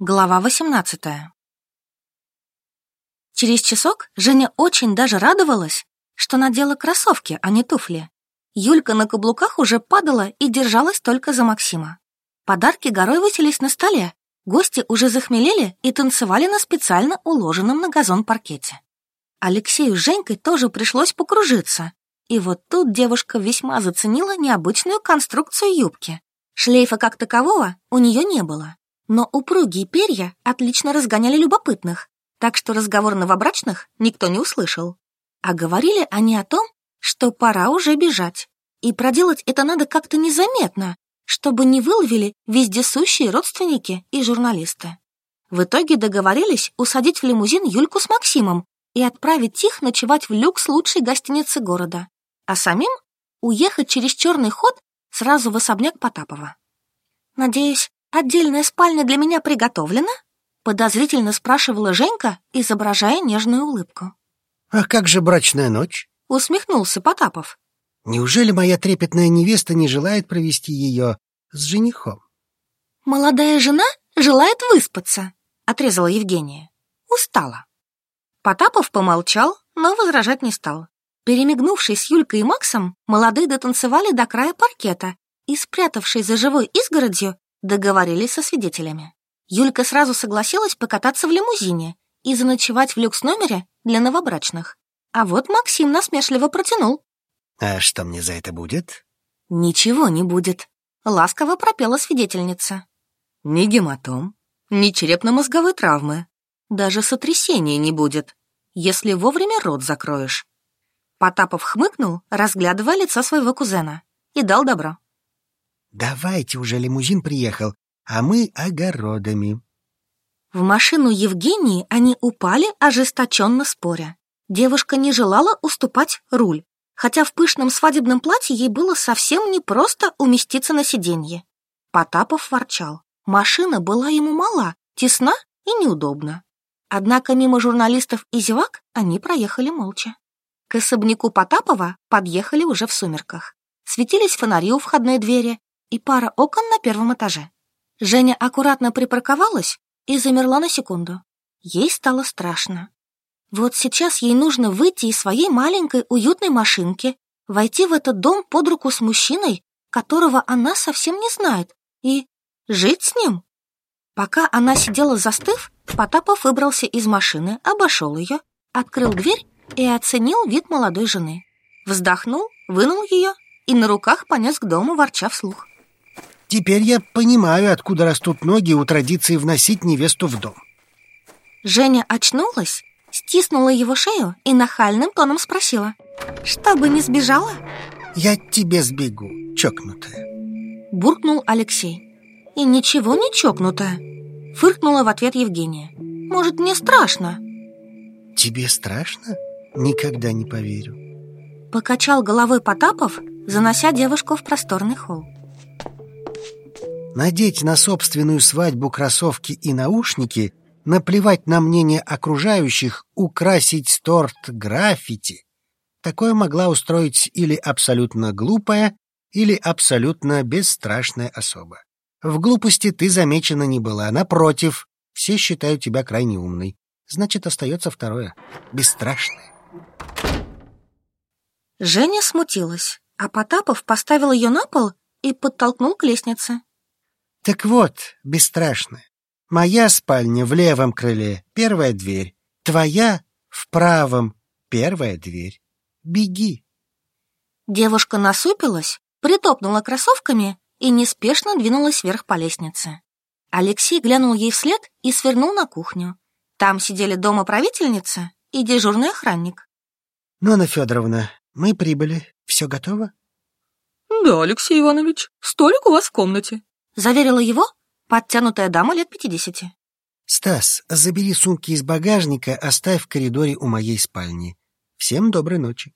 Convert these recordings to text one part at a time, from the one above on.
Глава 18 Через часок Женя очень даже радовалась, что надела кроссовки, а не туфли. Юлька на каблуках уже падала и держалась только за Максима. Подарки горой высились на столе, гости уже захмелели и танцевали на специально уложенном на газон паркете. Алексею с Женькой тоже пришлось покружиться, и вот тут девушка весьма заценила необычную конструкцию юбки. Шлейфа как такового у нее не было, но упругие перья отлично разгоняли любопытных, так что разговор новобрачных никто не услышал. А говорили они о том, что пора уже бежать. И проделать это надо как-то незаметно, чтобы не выловили вездесущие родственники и журналисты. В итоге договорились усадить в лимузин Юльку с Максимом и отправить их ночевать в люкс лучшей гостиницы города, а самим уехать через черный ход сразу в особняк Потапова. Надеюсь, «Отдельная спальня для меня приготовлена?» Подозрительно спрашивала Женька, изображая нежную улыбку. «А как же брачная ночь?» Усмехнулся Потапов. «Неужели моя трепетная невеста не желает провести ее с женихом?» «Молодая жена желает выспаться», — отрезала Евгения. «Устала». Потапов помолчал, но возражать не стал. Перемигнувшись с Юлькой и Максом, молодые дотанцевали до края паркета и, спрятавшись за живой изгородью, Договорились со свидетелями. Юлька сразу согласилась покататься в лимузине и заночевать в люкс-номере для новобрачных. А вот Максим насмешливо протянул. «А что мне за это будет?» «Ничего не будет», — ласково пропела свидетельница. «Ни гематом, ни черепно-мозговой травмы. Даже сотрясения не будет, если вовремя рот закроешь». Потапов хмыкнул, разглядывая лицо своего кузена, и дал добро. Давайте уже лимузин приехал, а мы огородами. В машину Евгении они упали, ожесточенно споря. Девушка не желала уступать руль, хотя в пышном свадебном платье ей было совсем непросто уместиться на сиденье. Потапов ворчал. Машина была ему мала, тесна и неудобна. Однако мимо журналистов и зевак они проехали молча. К особняку Потапова подъехали уже в сумерках. Светились фонари у входной двери, и пара окон на первом этаже. Женя аккуратно припарковалась и замерла на секунду. Ей стало страшно. Вот сейчас ей нужно выйти из своей маленькой уютной машинки, войти в этот дом под руку с мужчиной, которого она совсем не знает, и жить с ним. Пока она сидела застыв, Потапов выбрался из машины, обошел ее, открыл дверь и оценил вид молодой жены. Вздохнул, вынул ее и на руках понес к дому, ворча вслух. Теперь я понимаю, откуда растут ноги у традиции вносить невесту в дом. Женя очнулась, стиснула его шею и нахальным тоном спросила. «Чтобы не сбежала?» «Я тебе сбегу, чокнутая», — буркнул Алексей. «И ничего не чокнутая», — фыркнула в ответ Евгения. «Может, мне страшно?» «Тебе страшно? Никогда не поверю». Покачал головой Потапов, занося девушку в просторный холл. Надеть на собственную свадьбу кроссовки и наушники, наплевать на мнение окружающих, украсить торт граффити. Такое могла устроить или абсолютно глупая, или абсолютно бесстрашная особа. В глупости ты замечена не была, напротив, все считают тебя крайне умной. Значит, остается второе — бесстрашное. Женя смутилась, а Потапов поставил ее на пол и подтолкнул к лестнице. Так вот, бесстрашная, моя спальня в левом крыле, первая дверь, твоя в правом, первая дверь. Беги. Девушка насупилась, притопнула кроссовками и неспешно двинулась вверх по лестнице. Алексей глянул ей вслед и свернул на кухню. Там сидели дома правительница и дежурный охранник. «Нона Федоровна, мы прибыли. Все готово?» «Да, Алексей Иванович, столик у вас в комнате», заверила его подтянутая дама лет пятидесяти. «Стас, забери сумки из багажника, оставь в коридоре у моей спальни. Всем доброй ночи».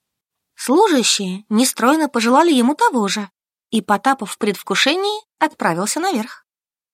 Служащие нестройно пожелали ему того же, и Потапов в предвкушении отправился наверх.